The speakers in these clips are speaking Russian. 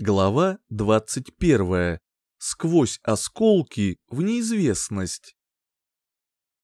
Глава 21. Сквозь осколки в неизвестность.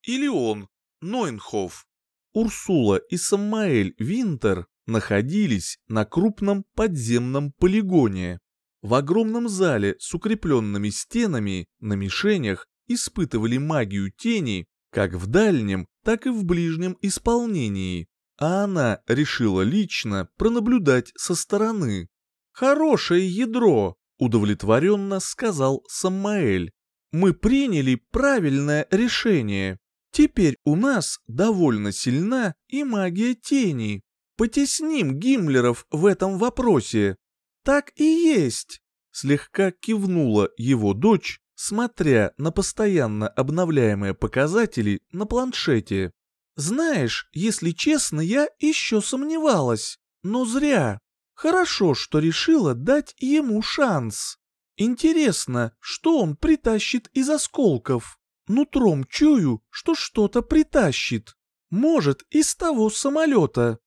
Илион, Нойнхоф, Урсула и Самаэль Винтер находились на крупном подземном полигоне. В огромном зале с укрепленными стенами на мишенях испытывали магию тени как в дальнем, так и в ближнем исполнении, а она решила лично пронаблюдать со стороны. «Хорошее ядро», — удовлетворенно сказал Самаэль. «Мы приняли правильное решение. Теперь у нас довольно сильна и магия тени. Потесним Гиммлеров в этом вопросе». «Так и есть», — слегка кивнула его дочь, смотря на постоянно обновляемые показатели на планшете. «Знаешь, если честно, я еще сомневалась, но зря. Хорошо, что решила дать ему шанс. Интересно, что он притащит из осколков? Нутром чую, что что-то притащит. Может, из того самолета.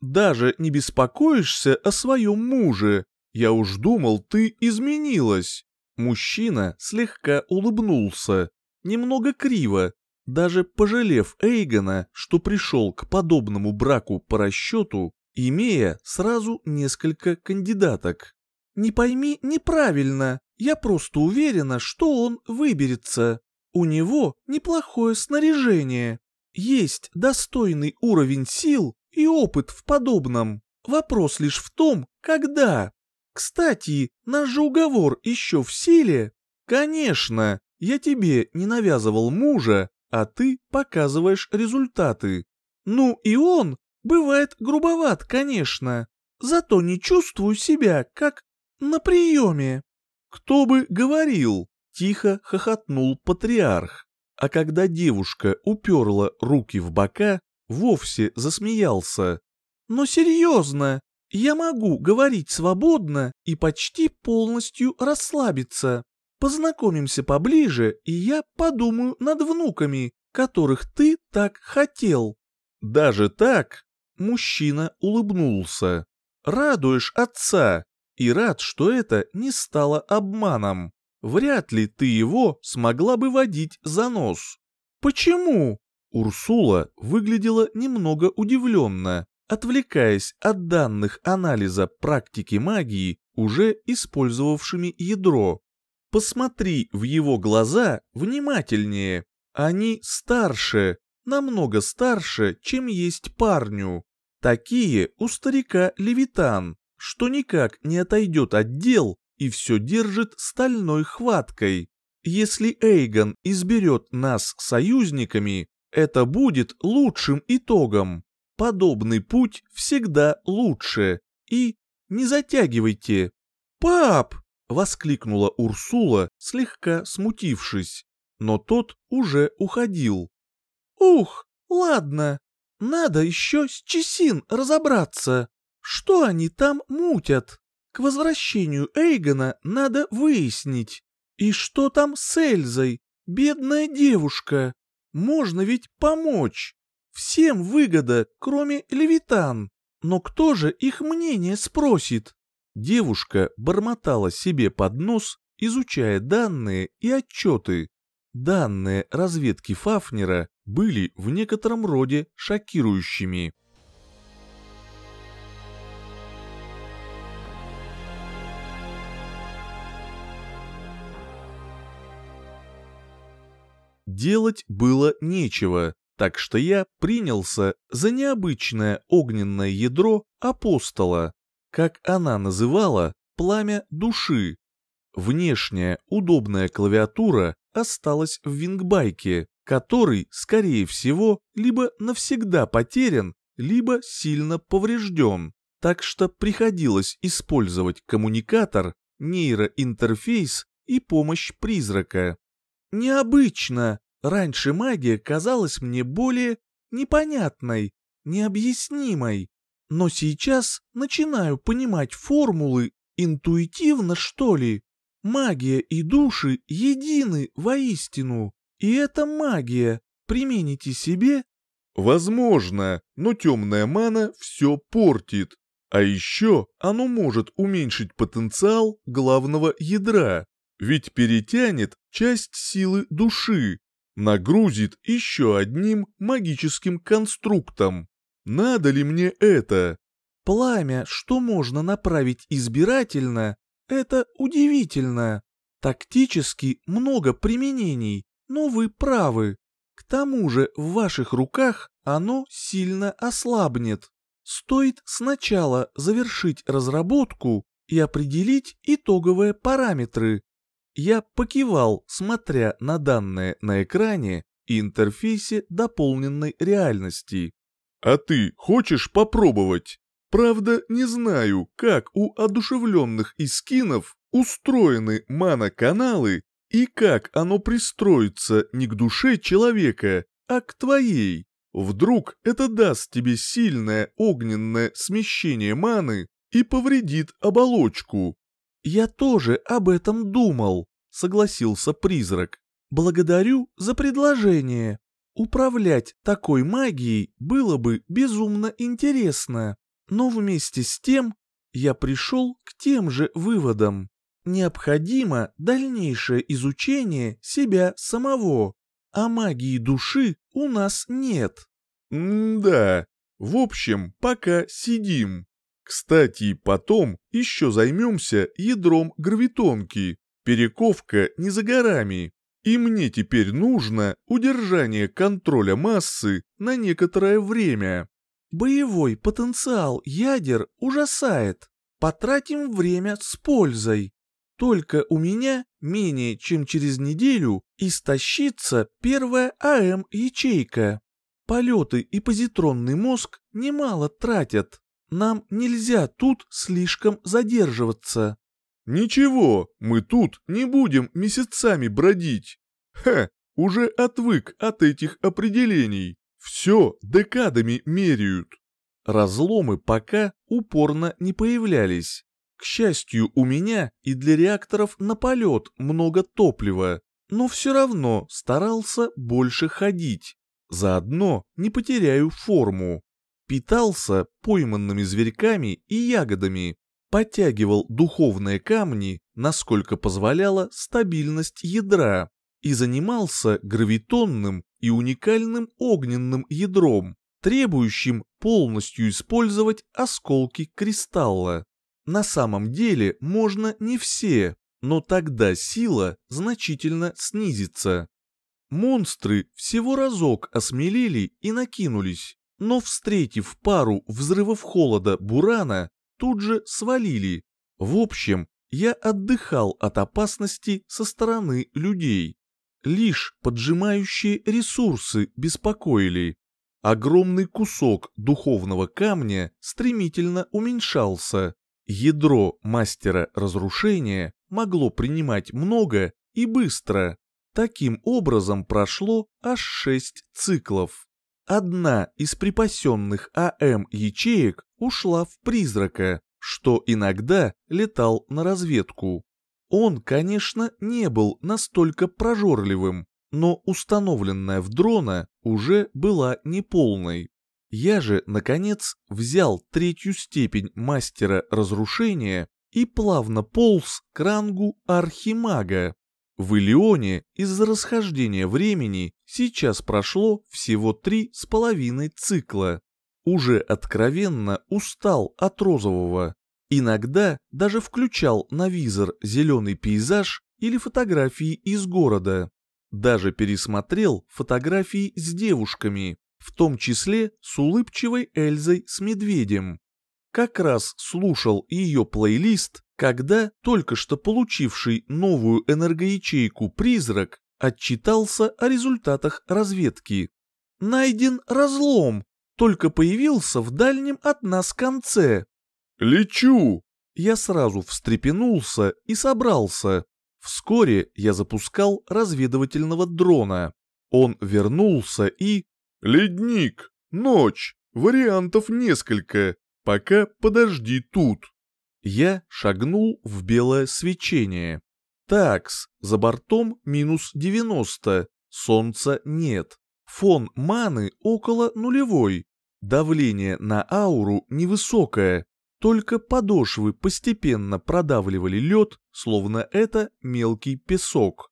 Даже не беспокоишься о своем муже. Я уж думал, ты изменилась. Мужчина слегка улыбнулся, немного криво, даже пожалев Эйгона, что пришел к подобному браку по расчету, имея сразу несколько кандидаток. «Не пойми неправильно, я просто уверена, что он выберется. У него неплохое снаряжение. Есть достойный уровень сил и опыт в подобном. Вопрос лишь в том, когда. Кстати, наш же уговор еще в силе. Конечно, я тебе не навязывал мужа, а ты показываешь результаты. Ну и он Бывает грубоват, конечно, зато не чувствую себя, как на приеме. Кто бы говорил, тихо хохотнул патриарх. А когда девушка уперла руки в бока, вовсе засмеялся. Но серьезно, я могу говорить свободно и почти полностью расслабиться. Познакомимся поближе, и я подумаю над внуками, которых ты так хотел. Даже так? Мужчина улыбнулся. «Радуешь отца, и рад, что это не стало обманом. Вряд ли ты его смогла бы водить за нос». «Почему?» Урсула выглядела немного удивленно, отвлекаясь от данных анализа практики магии, уже использовавшими ядро. «Посмотри в его глаза внимательнее. Они старше, намного старше, чем есть парню. Такие у старика Левитан, что никак не отойдет от дел и все держит стальной хваткой. Если Эйгон изберет нас союзниками, это будет лучшим итогом. Подобный путь всегда лучше. И не затягивайте. «Пап!» — воскликнула Урсула, слегка смутившись. Но тот уже уходил. «Ух, ладно, надо еще с Чесин разобраться. Что они там мутят? К возвращению Эйгона надо выяснить. И что там с Эльзой? Бедная девушка. Можно ведь помочь. Всем выгода, кроме Левитан. Но кто же их мнение спросит? Девушка бормотала себе под нос, изучая данные и отчеты. Данные разведки Фафнера были в некотором роде шокирующими. Делать было нечего, так что я принялся за необычное огненное ядро апостола, как она называла пламя души. Внешняя удобная клавиатура осталась в вингбайке, который, скорее всего, либо навсегда потерян, либо сильно поврежден. Так что приходилось использовать коммуникатор, нейроинтерфейс и помощь призрака. Необычно. Раньше магия казалась мне более непонятной, необъяснимой. Но сейчас начинаю понимать формулы интуитивно, что ли. Магия и души едины воистину. И это магия. Примените себе? Возможно, но темная мана все портит. А еще оно может уменьшить потенциал главного ядра, ведь перетянет часть силы души, нагрузит еще одним магическим конструктом. Надо ли мне это? Пламя, что можно направить избирательно, это удивительно. Тактически много применений, но вы правы. К тому же в ваших руках оно сильно ослабнет. Стоит сначала завершить разработку и определить итоговые параметры. Я покивал, смотря на данные на экране и интерфейсе дополненной реальности. «А ты хочешь попробовать? Правда, не знаю, как у одушевленных искинов устроены мана-каналы и как оно пристроится не к душе человека, а к твоей. Вдруг это даст тебе сильное огненное смещение маны и повредит оболочку. «Я тоже об этом думал», — согласился призрак. «Благодарю за предложение. Управлять такой магией было бы безумно интересно, но вместе с тем я пришел к тем же выводам. Необходимо дальнейшее изучение себя самого, а магии души у нас нет». «М-да, в общем, пока сидим». Кстати, потом еще займемся ядром гравитонки. Перековка не за горами. И мне теперь нужно удержание контроля массы на некоторое время. Боевой потенциал ядер ужасает. Потратим время с пользой. Только у меня менее чем через неделю истощится первая АМ-ячейка. Полеты и позитронный мозг немало тратят. Нам нельзя тут слишком задерживаться». «Ничего, мы тут не будем месяцами бродить. Ха, уже отвык от этих определений. Все декадами меряют». Разломы пока упорно не появлялись. К счастью, у меня и для реакторов на полет много топлива, но все равно старался больше ходить. Заодно не потеряю форму питался пойманными зверьками и ягодами, подтягивал духовные камни, насколько позволяла стабильность ядра, и занимался гравитонным и уникальным огненным ядром, требующим полностью использовать осколки кристалла. На самом деле можно не все, но тогда сила значительно снизится. Монстры всего разок осмелели и накинулись, но, встретив пару взрывов холода Бурана, тут же свалили. В общем, я отдыхал от опасности со стороны людей. Лишь поджимающие ресурсы беспокоили. Огромный кусок духовного камня стремительно уменьшался. Ядро мастера разрушения могло принимать много и быстро. Таким образом прошло аж шесть циклов. Одна из припасенных АМ ячеек ушла в призрака, что иногда летал на разведку. Он, конечно, не был настолько прожорливым, но установленная в дрона уже была неполной. Я же, наконец, взял третью степень мастера разрушения и плавно полз к рангу архимага. В Илионе из-за расхождения времени сейчас прошло всего три с половиной цикла. Уже откровенно устал от розового. Иногда даже включал на визор зеленый пейзаж или фотографии из города. Даже пересмотрел фотографии с девушками, в том числе с улыбчивой Эльзой с медведем. Как раз слушал ее плейлист когда только что получивший новую энергоячейку призрак отчитался о результатах разведки. Найден разлом, только появился в дальнем от нас конце. «Лечу!» Я сразу встрепенулся и собрался. Вскоре я запускал разведывательного дрона. Он вернулся и... «Ледник! Ночь! Вариантов несколько. Пока подожди тут». Я шагнул в белое свечение. Такс, за бортом минус 90, солнца нет. Фон маны около нулевой. Давление на ауру невысокое. Только подошвы постепенно продавливали лед, словно это мелкий песок.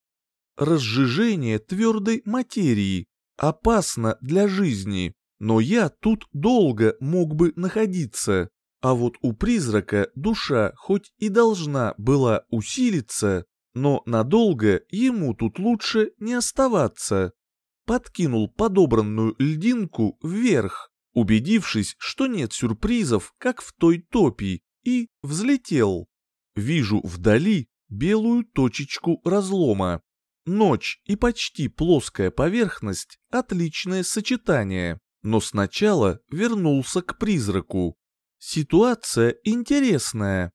Разжижение твердой материи опасно для жизни, но я тут долго мог бы находиться, а вот у призрака душа хоть и должна была усилиться, но надолго ему тут лучше не оставаться. Подкинул подобранную льдинку вверх, убедившись, что нет сюрпризов, как в той топи, и взлетел. Вижу вдали белую точечку разлома. Ночь и почти плоская поверхность – отличное сочетание, но сначала вернулся к призраку. Ситуация интересная.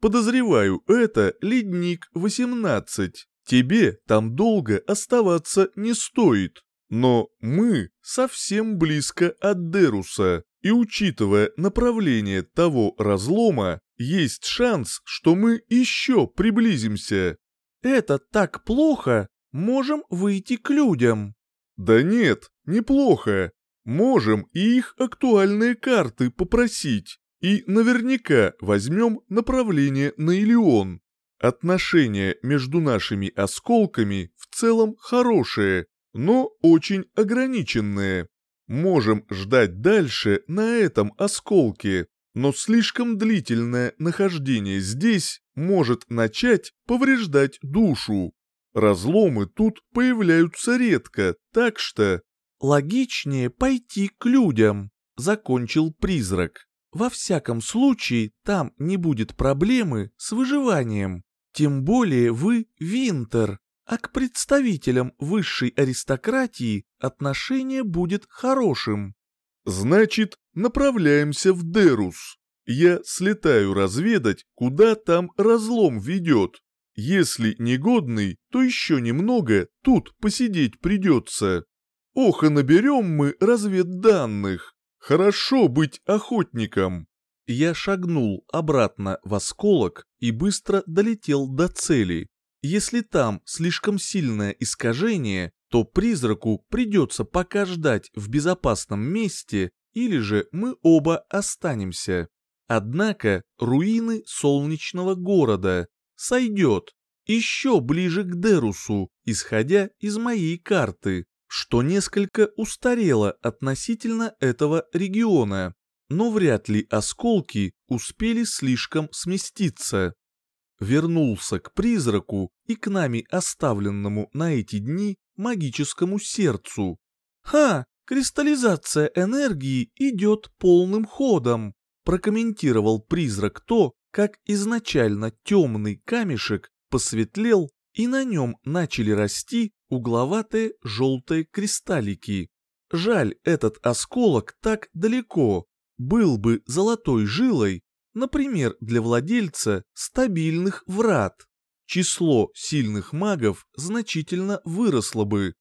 Подозреваю, это ледник 18. Тебе там долго оставаться не стоит. Но мы совсем близко от Деруса, и учитывая направление того разлома, есть шанс, что мы еще приблизимся. Это так плохо, можем выйти к людям. Да нет, неплохо. Можем и их актуальные карты попросить. И наверняка возьмем направление на Илион. Отношения между нашими осколками в целом хорошие, но очень ограниченные. Можем ждать дальше на этом осколке, но слишком длительное нахождение здесь может начать повреждать душу. Разломы тут появляются редко, так что... Логичнее пойти к людям, закончил призрак. Во всяком случае, там не будет проблемы с выживанием. Тем более вы Винтер, а к представителям высшей аристократии отношение будет хорошим. Значит, направляемся в Дерус. Я слетаю разведать, куда там разлом ведет. Если негодный, то еще немного тут посидеть придется. Ох, и наберем мы разведданных. Хорошо быть охотником. Я шагнул обратно в осколок и быстро долетел до цели. Если там слишком сильное искажение, то призраку придется пока ждать в безопасном месте, или же мы оба останемся. Однако руины солнечного города сойдет еще ближе к Дерусу, исходя из моей карты что несколько устарело относительно этого региона, но вряд ли осколки успели слишком сместиться. Вернулся к призраку и к нами оставленному на эти дни магическому сердцу. «Ха, кристаллизация энергии идет полным ходом», прокомментировал призрак то, как изначально темный камешек посветлел и на нем начали расти угловатые желтые кристаллики. Жаль, этот осколок так далеко. Был бы золотой жилой, например, для владельца стабильных врат. Число сильных магов значительно выросло бы.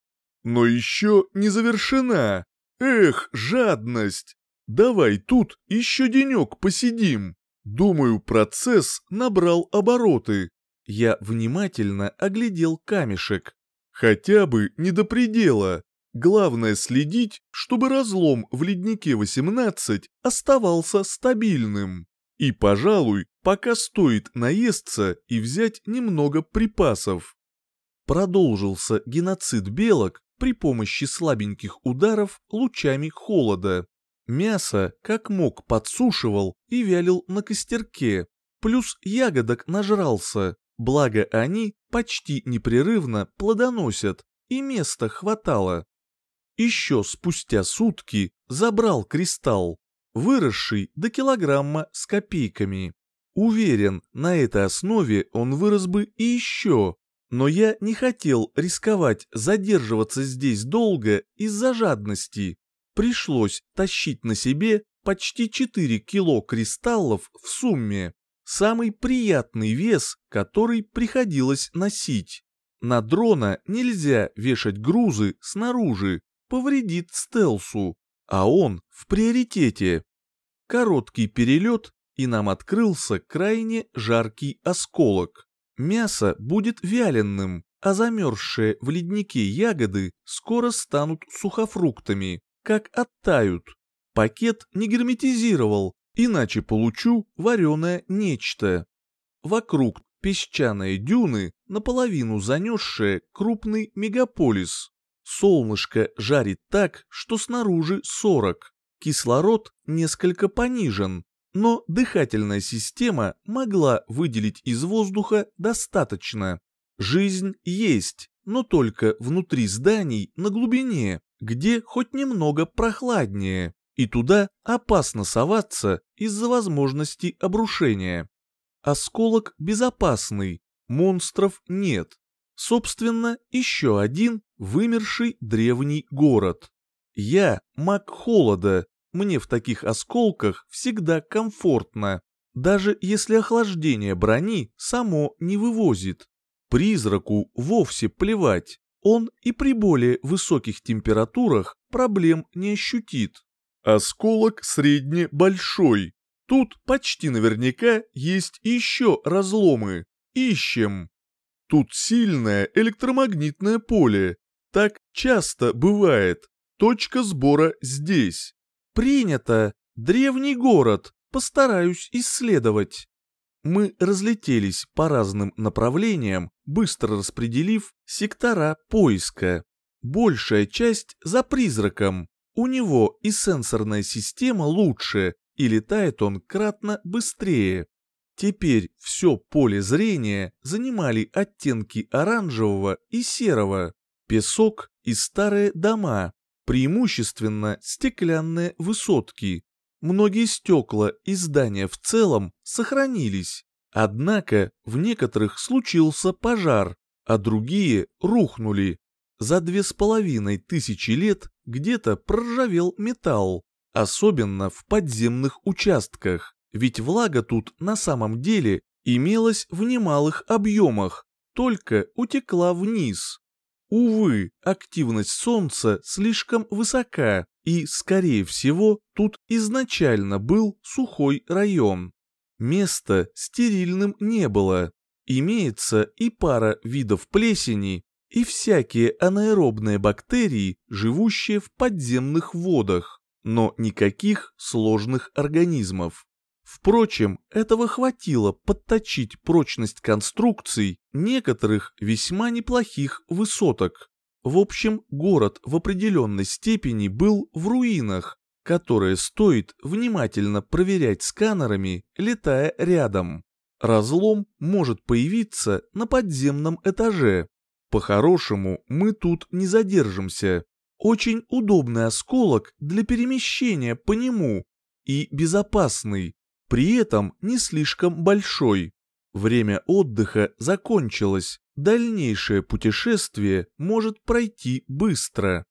Но еще не завершена. Эх, жадность! Давай тут еще денек посидим. Думаю, процесс набрал обороты. Я внимательно оглядел камешек. Хотя бы не до предела. Главное следить, чтобы разлом в леднике 18 оставался стабильным. И, пожалуй, пока стоит наесться и взять немного припасов. Продолжился геноцид белок при помощи слабеньких ударов лучами холода. Мясо, как мог, подсушивал и вялил на костерке, плюс ягодок нажрался, Благо они почти непрерывно плодоносят, и места хватало. Еще спустя сутки забрал кристалл, выросший до килограмма с копейками. Уверен, на этой основе он вырос бы и еще, но я не хотел рисковать задерживаться здесь долго из-за жадности. Пришлось тащить на себе почти 4 кило кристаллов в сумме самый приятный вес, который приходилось носить. На дрона нельзя вешать грузы снаружи, повредит стелсу, а он в приоритете. Короткий перелет, и нам открылся крайне жаркий осколок. Мясо будет вяленым, а замерзшие в леднике ягоды скоро станут сухофруктами, как оттают. Пакет не герметизировал, иначе получу вареное нечто. Вокруг песчаные дюны, наполовину занесшие крупный мегаполис. Солнышко жарит так, что снаружи 40. Кислород несколько понижен, но дыхательная система могла выделить из воздуха достаточно. Жизнь есть, но только внутри зданий на глубине, где хоть немного прохладнее, и туда опасно соваться из-за возможности обрушения. Осколок безопасный, монстров нет. Собственно, еще один вымерший древний город. Я маг холода, мне в таких осколках всегда комфортно, даже если охлаждение брони само не вывозит. Призраку вовсе плевать, он и при более высоких температурах проблем не ощутит. Осколок средне-большой. Тут почти наверняка есть еще разломы. Ищем. Тут сильное электромагнитное поле. Так часто бывает. Точка сбора здесь. Принято. Древний город. Постараюсь исследовать. Мы разлетелись по разным направлениям, быстро распределив сектора поиска. Большая часть за призраком. У него и сенсорная система лучше, и летает он кратно быстрее. Теперь все поле зрения занимали оттенки оранжевого и серого, песок и старые дома, преимущественно стеклянные высотки. Многие стекла и здания в целом сохранились, однако в некоторых случился пожар, а другие рухнули. За две с половиной тысячи лет где-то проржавел металл, особенно в подземных участках. Ведь влага тут на самом деле имелась в немалых объемах, только утекла вниз. Увы, активность Солнца слишком высока, и, скорее всего, тут изначально был сухой район. Места стерильным не было. Имеется и пара видов плесени, и всякие анаэробные бактерии, живущие в подземных водах, но никаких сложных организмов. Впрочем, этого хватило подточить прочность конструкций некоторых весьма неплохих высоток. В общем, город в определенной степени был в руинах, которые стоит внимательно проверять сканерами, летая рядом. Разлом может появиться на подземном этаже. По-хорошему, мы тут не задержимся. Очень удобный осколок для перемещения по нему и безопасный, при этом не слишком большой. Время отдыха закончилось, дальнейшее путешествие может пройти быстро.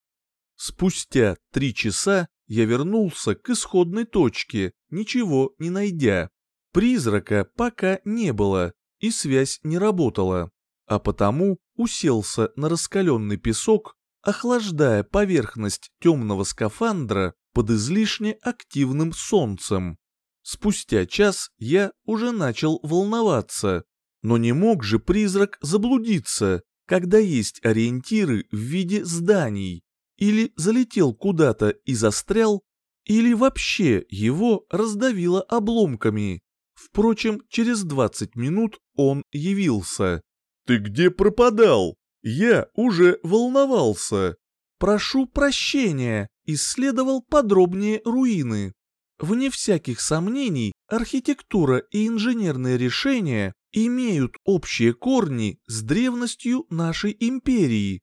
Спустя три часа я вернулся к исходной точке, ничего не найдя. Призрака пока не было, и связь не работала, а потому уселся на раскаленный песок, охлаждая поверхность темного скафандра под излишне активным солнцем. Спустя час я уже начал волноваться. Но не мог же призрак заблудиться, когда есть ориентиры в виде зданий. Или залетел куда-то и застрял, или вообще его раздавило обломками. Впрочем, через 20 минут он явился. «Ты где пропадал? Я уже волновался». «Прошу прощения», исследовал подробнее руины. Вне всяких сомнений, архитектура и инженерные решения имеют общие корни с древностью нашей империи.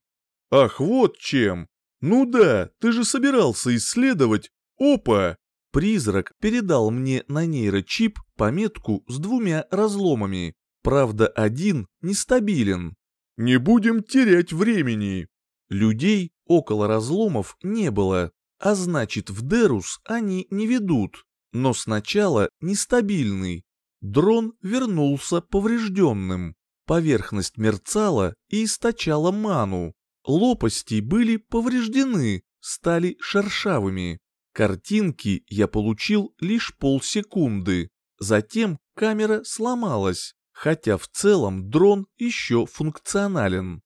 Ах, вот чем! Ну да, ты же собирался исследовать. Опа! Призрак передал мне на нейрочип пометку с двумя разломами. Правда, один нестабилен. Не будем терять времени. Людей около разломов не было, а значит в Дерус они не ведут, но сначала нестабильный. Дрон вернулся поврежденным. Поверхность мерцала и источала ману. Лопасти были повреждены, стали шершавыми. Картинки я получил лишь полсекунды. Затем камера сломалась, хотя в целом дрон еще функционален.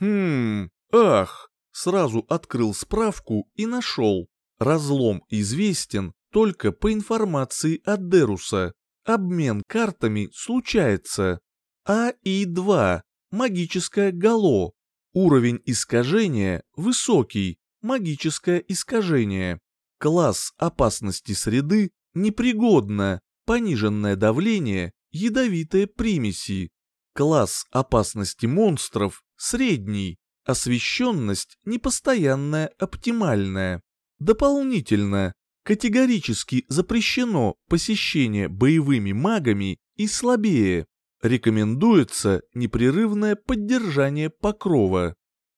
Хм, ах, Сразу открыл справку и нашел. Разлом известен, только по информации от Деруса. Обмен картами случается. АИ-2. Магическое гало. Уровень искажения высокий. Магическое искажение. Класс опасности среды непригодно. Пониженное давление, ядовитые примеси. Класс опасности монстров средний. Освещенность непостоянная, оптимальная. Дополнительно, категорически запрещено посещение боевыми магами и слабее. Рекомендуется непрерывное поддержание покрова.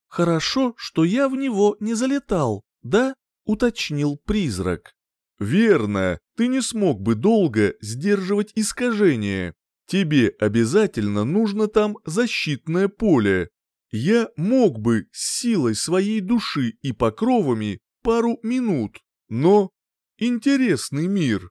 Хорошо, что я в него не залетал, да? Уточнил призрак. Верно, ты не смог бы долго сдерживать искажение. Тебе обязательно нужно там защитное поле. Я мог бы с силой своей души и покровами пару минут, но... Интересный мир.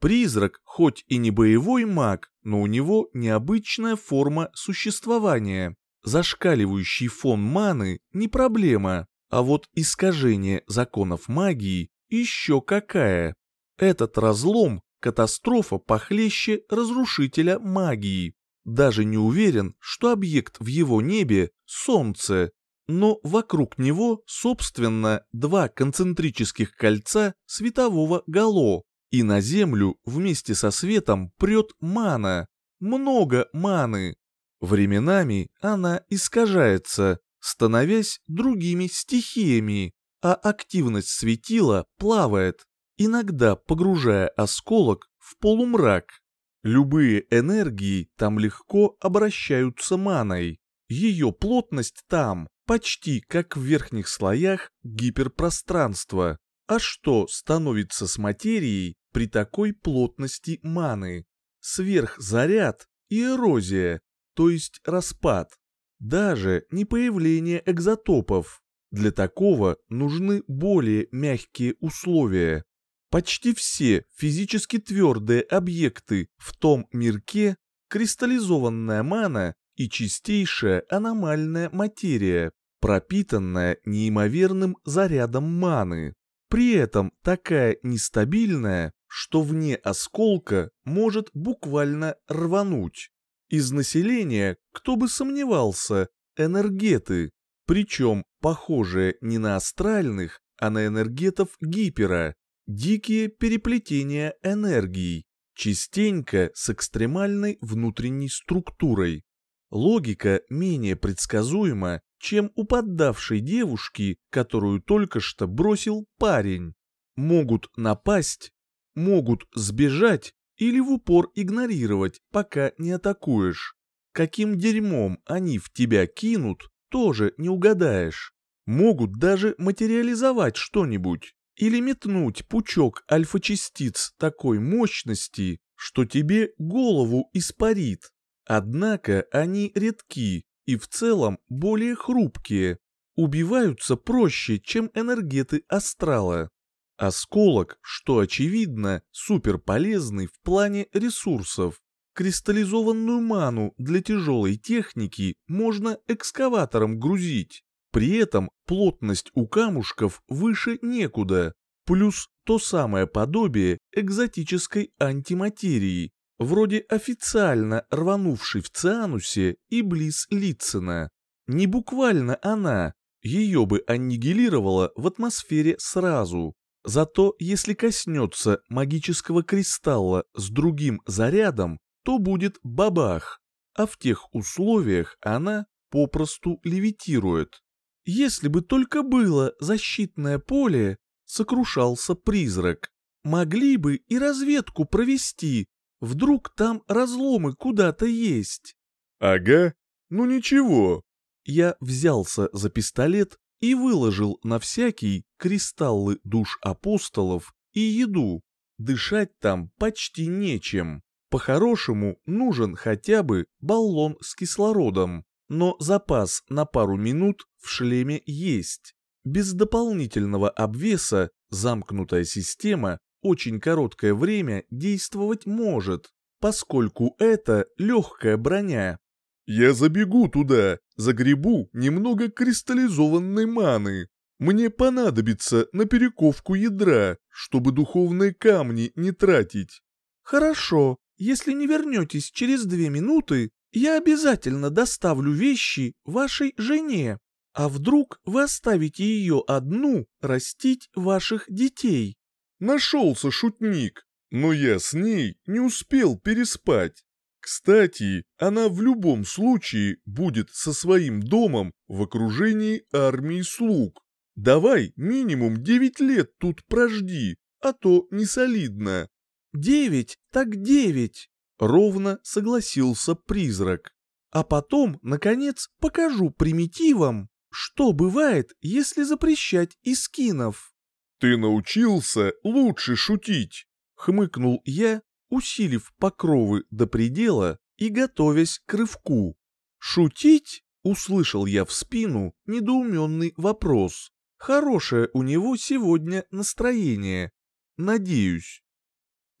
Призрак хоть и не боевой маг, но у него необычная форма существования. Зашкаливающий фон маны не проблема, а вот искажение законов магии еще какая. Этот разлом – катастрофа похлеще разрушителя магии. Даже не уверен, что объект в его небе – Солнце, но вокруг него, собственно, два концентрических кольца светового гало, и на Землю вместе со светом прет мана, много маны. Временами она искажается, становясь другими стихиями, а активность светила плавает, иногда погружая осколок в полумрак. Любые энергии там легко обращаются маной. Ее плотность там почти как в верхних слоях гиперпространства. А что становится с материей при такой плотности маны? Сверхзаряд и эрозия, то есть распад. Даже не появление экзотопов. Для такого нужны более мягкие условия. Почти все физически твердые объекты в том мирке – кристаллизованная мана и чистейшая аномальная материя, пропитанная неимоверным зарядом маны. При этом такая нестабильная, что вне осколка может буквально рвануть. Из населения, кто бы сомневался, энергеты, причем похожие не на астральных, а на энергетов гипера, дикие переплетения энергий, частенько с экстремальной внутренней структурой. Логика менее предсказуема, чем у поддавшей девушки, которую только что бросил парень. Могут напасть, могут сбежать или в упор игнорировать, пока не атакуешь. Каким дерьмом они в тебя кинут, тоже не угадаешь. Могут даже материализовать что-нибудь или метнуть пучок альфа-частиц такой мощности, что тебе голову испарит. Однако они редки и в целом более хрупкие, убиваются проще, чем энергеты астрала. Осколок, что очевидно, суперполезный в плане ресурсов. Кристаллизованную ману для тяжелой техники можно экскаватором грузить. При этом плотность у камушков выше некуда, плюс то самое подобие экзотической антиматерии, вроде официально рванувшей в Цианусе и близ Литцена. Не буквально она, ее бы аннигилировала в атмосфере сразу. Зато если коснется магического кристалла с другим зарядом, то будет бабах, а в тех условиях она попросту левитирует. Если бы только было защитное поле, сокрушался призрак, могли бы и разведку провести, вдруг там разломы куда-то есть. Ага, ну ничего. Я взялся за пистолет и выложил на всякий кристаллы душ апостолов и еду. Дышать там почти нечем. По-хорошему нужен хотя бы баллон с кислородом, но запас на пару минут в шлеме есть. Без дополнительного обвеса замкнутая система очень короткое время действовать может, поскольку это легкая броня. Я забегу туда, загребу немного кристаллизованной маны. Мне понадобится на перековку ядра, чтобы духовные камни не тратить. Хорошо, если не вернетесь через две минуты, я обязательно доставлю вещи вашей жене. А вдруг вы оставите ее одну растить ваших детей? Нашелся шутник, но я с ней не успел переспать. Кстати, она в любом случае будет со своим домом в окружении армии слуг. Давай минимум девять лет тут прожди, а то не солидно. Девять, так девять, ровно согласился призрак. А потом, наконец, покажу примитивам, что бывает, если запрещать искинов. Ты научился лучше шутить, хмыкнул я, усилив покровы до предела и готовясь к рывку. «Шутить?» — услышал я в спину недоуменный вопрос. «Хорошее у него сегодня настроение. Надеюсь».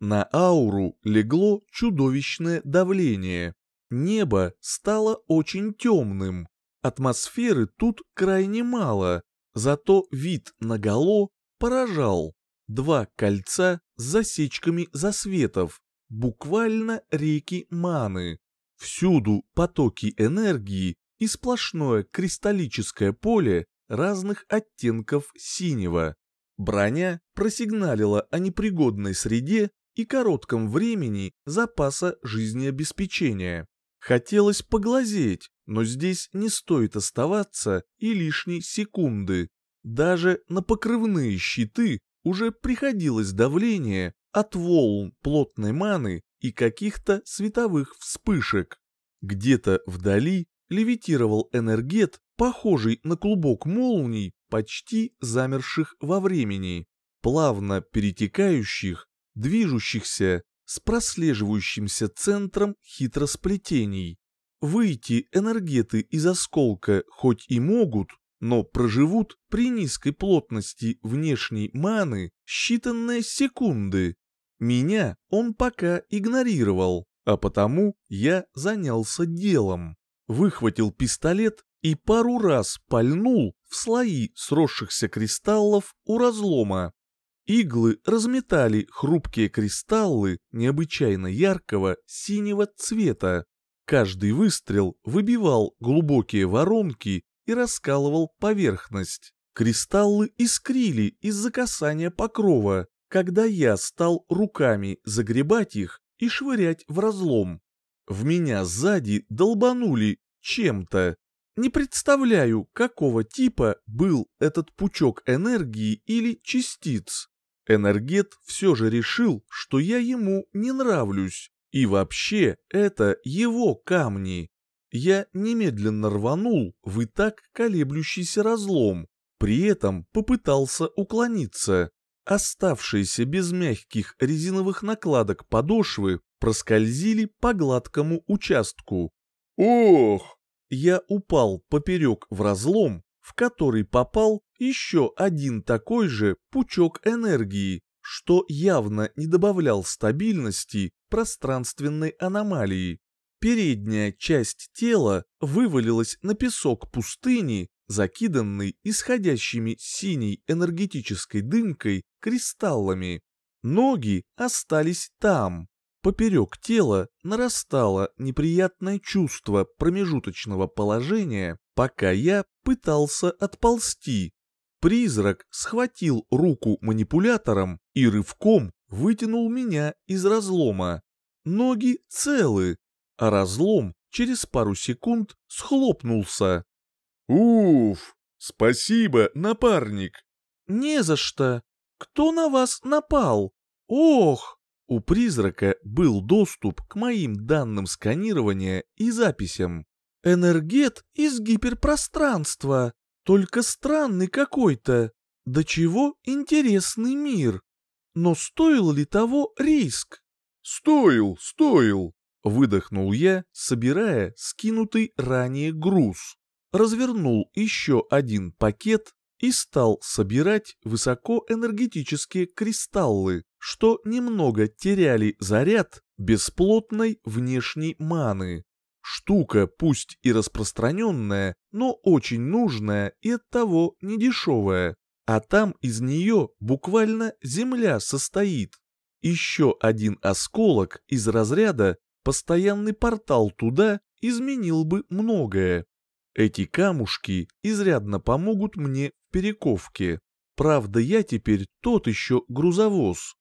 На ауру легло чудовищное давление. Небо стало очень темным. Атмосферы тут крайне мало, зато вид наголо поражал. Два кольца с засечками засветов, буквально реки маны. Всюду потоки энергии и сплошное кристаллическое поле разных оттенков синего. Броня просигналила о непригодной среде и коротком времени запаса жизнеобеспечения. Хотелось поглазеть, но здесь не стоит оставаться и лишней секунды. Даже на покрывные щиты уже приходилось давление от волн плотной маны и каких-то световых вспышек. Где-то вдали левитировал энергет, похожий на клубок молний, почти замерших во времени, плавно перетекающих, движущихся с прослеживающимся центром хитросплетений. Выйти энергеты из осколка хоть и могут, но проживут при низкой плотности внешней маны считанные секунды. Меня он пока игнорировал, а потому я занялся делом. Выхватил пистолет и пару раз пальнул в слои сросшихся кристаллов у разлома. Иглы разметали хрупкие кристаллы необычайно яркого синего цвета. Каждый выстрел выбивал глубокие воронки и раскалывал поверхность. Кристаллы искрили из-за касания покрова, когда я стал руками загребать их и швырять в разлом. В меня сзади долбанули чем-то. Не представляю, какого типа был этот пучок энергии или частиц. Энергет все же решил, что я ему не нравлюсь, и вообще это его камни я немедленно рванул в и так колеблющийся разлом, при этом попытался уклониться. Оставшиеся без мягких резиновых накладок подошвы проскользили по гладкому участку. Ох! Я упал поперек в разлом, в который попал еще один такой же пучок энергии, что явно не добавлял стабильности пространственной аномалии. Передняя часть тела вывалилась на песок пустыни, закиданный исходящими синей энергетической дымкой кристаллами. Ноги остались там. Поперек тела нарастало неприятное чувство промежуточного положения, пока я пытался отползти. Призрак схватил руку манипулятором и рывком вытянул меня из разлома. Ноги целы, а разлом через пару секунд схлопнулся. «Уф! Спасибо, напарник!» «Не за что! Кто на вас напал? Ох!» У призрака был доступ к моим данным сканирования и записям. «Энергет из гиперпространства! Только странный какой-то! До чего интересный мир! Но стоил ли того риск?» «Стоил, стоил!» Выдохнул я, собирая скинутый ранее груз. Развернул еще один пакет и стал собирать высокоэнергетические кристаллы, что немного теряли заряд бесплотной внешней маны. Штука пусть и распространенная, но очень нужная и оттого недешевая. а там из нее буквально земля состоит. Еще один осколок из разряда постоянный портал туда изменил бы многое. Эти камушки изрядно помогут мне в перековке. Правда, я теперь тот еще грузовоз.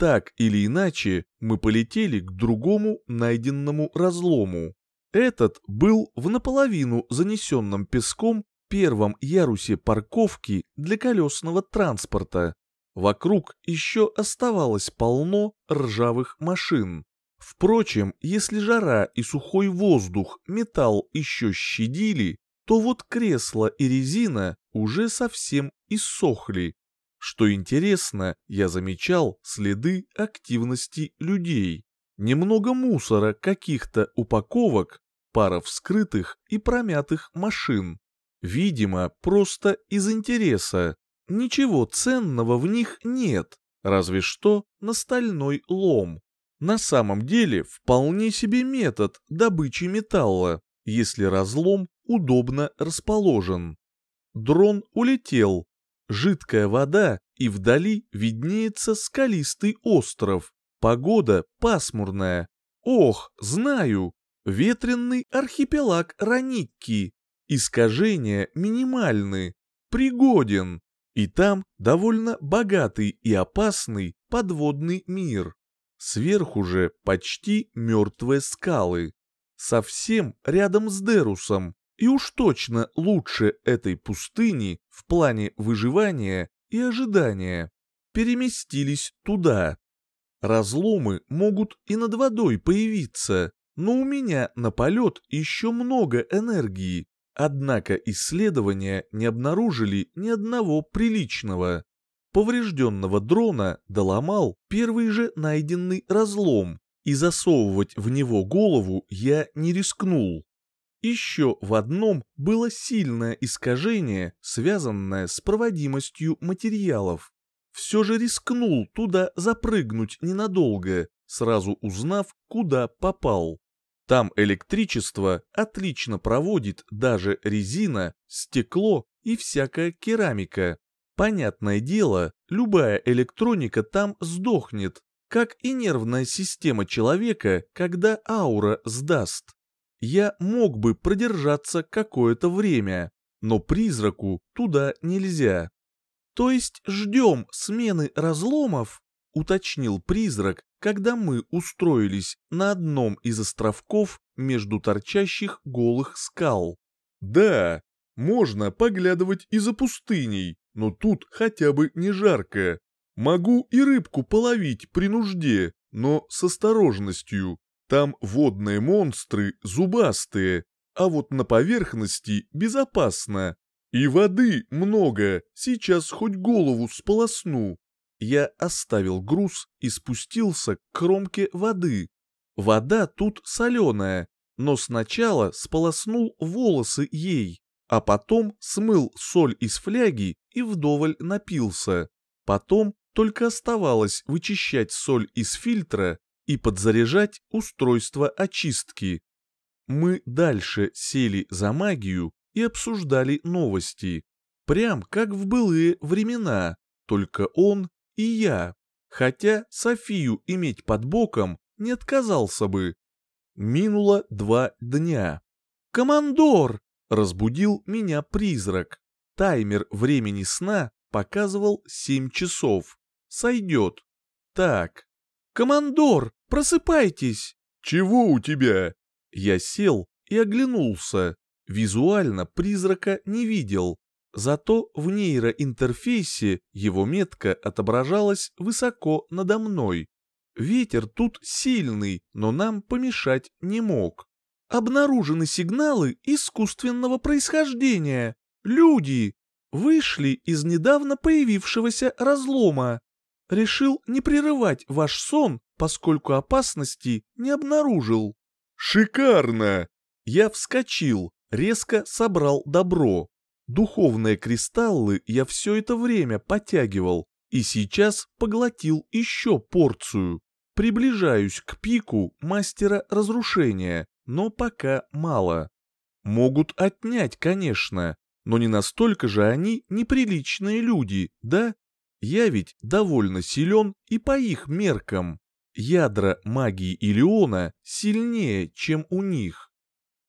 Так или иначе, мы полетели к другому найденному разлому. Этот был в наполовину занесенном песком первом ярусе парковки для колесного транспорта. Вокруг еще оставалось полно ржавых машин. Впрочем, если жара и сухой воздух металл еще щадили, то вот кресло и резина уже совсем иссохли. Что интересно, я замечал следы активности людей. Немного мусора каких-то упаковок, пара вскрытых и промятых машин. Видимо, просто из интереса. Ничего ценного в них нет, разве что на стальной лом. На самом деле вполне себе метод добычи металла, если разлом удобно расположен. Дрон улетел. Жидкая вода, и вдали виднеется скалистый остров. Погода пасмурная. Ох, знаю, ветренный архипелаг Раникки. Искажения минимальны, пригоден. И там довольно богатый и опасный подводный мир. Сверху же почти мертвые скалы. Совсем рядом с Дерусом. И уж точно лучше этой пустыни в плане выживания и ожидания. Переместились туда. Разломы могут и над водой появиться, но у меня на полет еще много энергии. Однако исследования не обнаружили ни одного приличного. Поврежденного дрона доломал первый же найденный разлом, и засовывать в него голову я не рискнул. Еще в одном было сильное искажение, связанное с проводимостью материалов. Все же рискнул туда запрыгнуть ненадолго, сразу узнав, куда попал. Там электричество отлично проводит даже резина, стекло и всякая керамика. Понятное дело, любая электроника там сдохнет, как и нервная система человека, когда аура сдаст. Я мог бы продержаться какое-то время, но призраку туда нельзя. То есть ждем смены разломов, уточнил призрак, когда мы устроились на одном из островков между торчащих голых скал. Да, можно поглядывать и за пустыней, но тут хотя бы не жарко. Могу и рыбку половить при нужде, но с осторожностью. Там водные монстры зубастые, а вот на поверхности безопасно. И воды много, сейчас хоть голову сполосну. Я оставил груз и спустился к кромке воды. Вода тут соленая, но сначала сполоснул волосы ей, а потом смыл соль из фляги и вдоволь напился. Потом только оставалось вычищать соль из фильтра и подзаряжать устройство очистки. Мы дальше сели за магию и обсуждали новости. Прям как в былые времена, только он и я, хотя Софию иметь под боком не отказался бы. Минуло два дня. «Командор!» — разбудил меня призрак. Таймер времени сна показывал семь часов. Сойдет. Так. «Командор, просыпайтесь!» «Чего у тебя?» Я сел и оглянулся. Визуально призрака не видел, Зато в нейроинтерфейсе его метка отображалась высоко надо мной. Ветер тут сильный, но нам помешать не мог. Обнаружены сигналы искусственного происхождения. Люди вышли из недавно появившегося разлома. Решил не прерывать ваш сон, поскольку опасности не обнаружил. Шикарно! Я вскочил, резко собрал добро. Духовные кристаллы я все это время подтягивал и сейчас поглотил еще порцию. Приближаюсь к пику мастера разрушения, но пока мало. Могут отнять, конечно, Но не настолько же они неприличные люди, да? Я ведь довольно силен и по их меркам. Ядра магии Илиона сильнее, чем у них.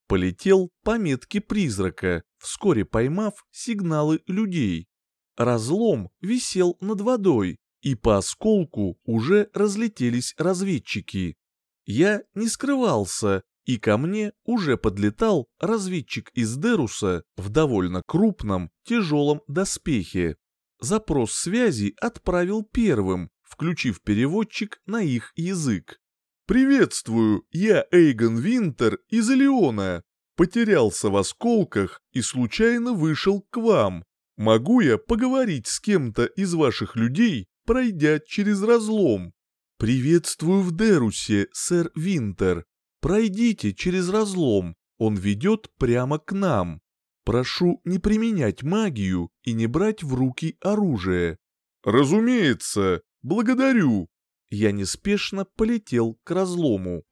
Полетел по метке призрака, вскоре поймав сигналы людей. Разлом висел над водой, и по осколку уже разлетелись разведчики. Я не скрывался, и ко мне уже подлетал разведчик из Деруса в довольно крупном, тяжелом доспехе. Запрос связи отправил первым, включив переводчик на их язык. «Приветствую, я Эйгон Винтер из Элеона. Потерялся в осколках и случайно вышел к вам. Могу я поговорить с кем-то из ваших людей, пройдя через разлом?» «Приветствую в Дерусе, сэр Винтер. Пройдите через разлом, он ведет прямо к нам. Прошу не применять магию и не брать в руки оружие». «Разумеется, благодарю». Я неспешно полетел к разлому.